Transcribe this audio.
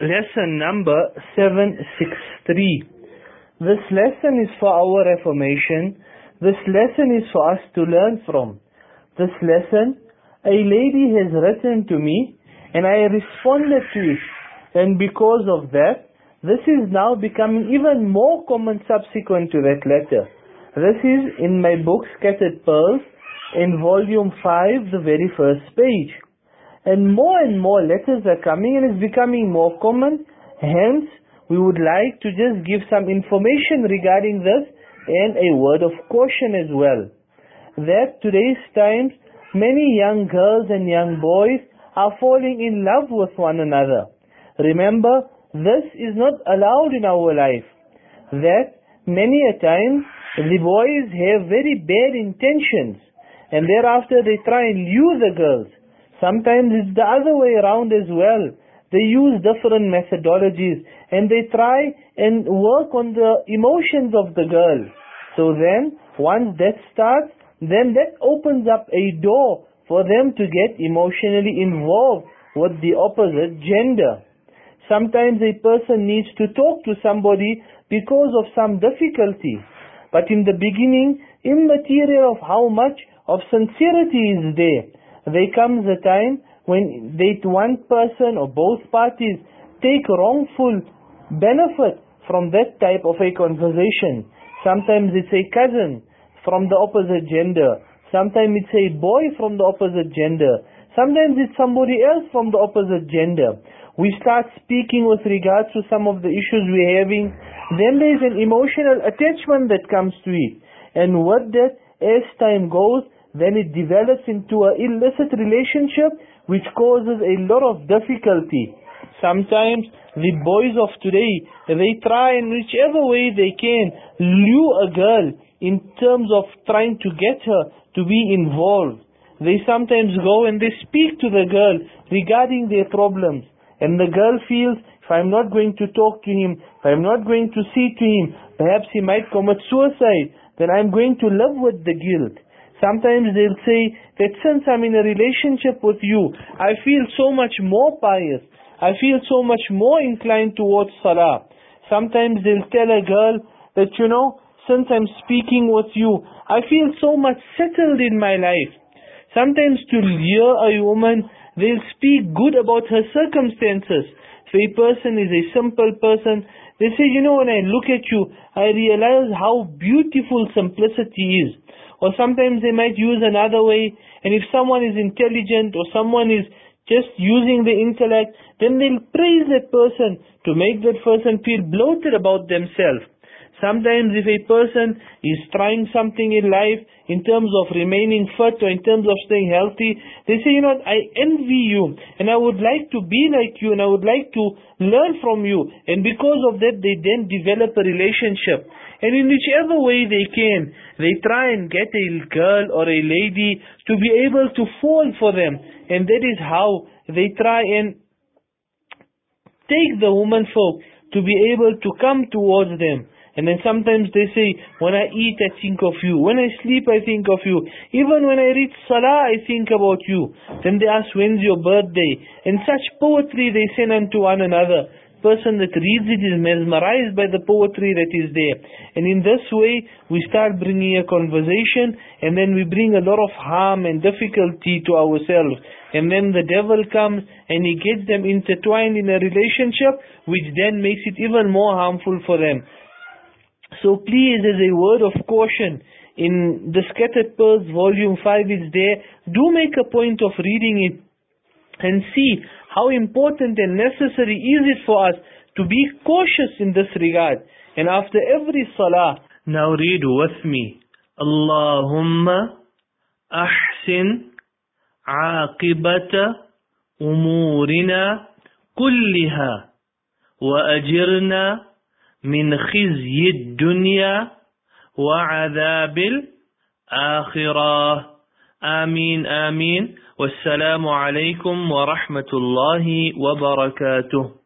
Lesson number 763. This lesson is for our reformation. This lesson is for us to learn from. This lesson, a lady has written to me and I responded to it. And because of that, this is now becoming even more common subsequent to that letter. This is in my book Scattered Pearls in volume 5, the very first page. And more and more letters are coming and it's becoming more common. Hence, we would like to just give some information regarding this and a word of caution as well. That today's times, many young girls and young boys are falling in love with one another. Remember, this is not allowed in our life. That many a time, the boys have very bad intentions and thereafter they try and lure the girls. Sometimes it's the other way around as well. They use different methodologies and they try and work on the emotions of the girl. So then, once that starts, then that opens up a door for them to get emotionally involved with the opposite gender. Sometimes a person needs to talk to somebody because of some difficulty. But in the beginning, immaterial of how much of sincerity is there, there comes a time when they, one person or both parties take wrongful benefit from that type of a conversation. Sometimes it's a cousin from the opposite gender. Sometimes it's a boy from the opposite gender. Sometimes it's somebody else from the opposite gender. We start speaking with regards to some of the issues we're having. Then there's an emotional attachment that comes to it. And what that, as time goes, then it develops into an illicit relationship which causes a lot of difficulty. Sometimes the boys of today, they try in whichever way they can lure a girl in terms of trying to get her to be involved. They sometimes go and they speak to the girl regarding their problems. And the girl feels, if I'm not going to talk to him, if I'm not going to see to him, perhaps he might commit suicide, then I'm going to live with the guilt. Sometimes they'll say that since I'm in a relationship with you, I feel so much more pious. I feel so much more inclined towards salah. Sometimes they'll tell a girl that, you know, since I'm speaking with you, I feel so much settled in my life. Sometimes to lure a woman, they'll speak good about her circumstances. If a person is a simple person, they say, you know, when I look at you, I realize how beautiful simplicity is. Or sometimes they might use another way, and if someone is intelligent or someone is just using the intellect, then they'll praise that person to make that person feel bloated about themselves. Sometimes if a person is trying something in life in terms of remaining fit or in terms of staying healthy, they say, you know, I envy you and I would like to be like you and I would like to learn from you. And because of that, they then develop a relationship. And in whichever way they can, they try and get a girl or a lady to be able to fall for them. And that is how they try and take the woman folk to be able to come towards them. And then sometimes they say, when I eat, I think of you. When I sleep, I think of you. Even when I read Salah, I think about you. Then they ask, when's your birthday? And such poetry they send unto one another. Person that reads it is mesmerized by the poetry that is there. And in this way, we start bringing a conversation and then we bring a lot of harm and difficulty to ourselves. And then the devil comes and he gets them intertwined in a relationship which then makes it even more harmful for them. So please, as a word of caution, in the Scattered Pearls volume 5 is there, do make a point of reading it and see how important and necessary is it for us to be cautious in this regard. And after every salah, now read with me. Allahumma ahsin عاقبة أمورنا كلها وأجرنا من خزي الدنيا وعذاب الآخرة. آمين آمين. والسلام عليكم ورحمة الله وبركاته.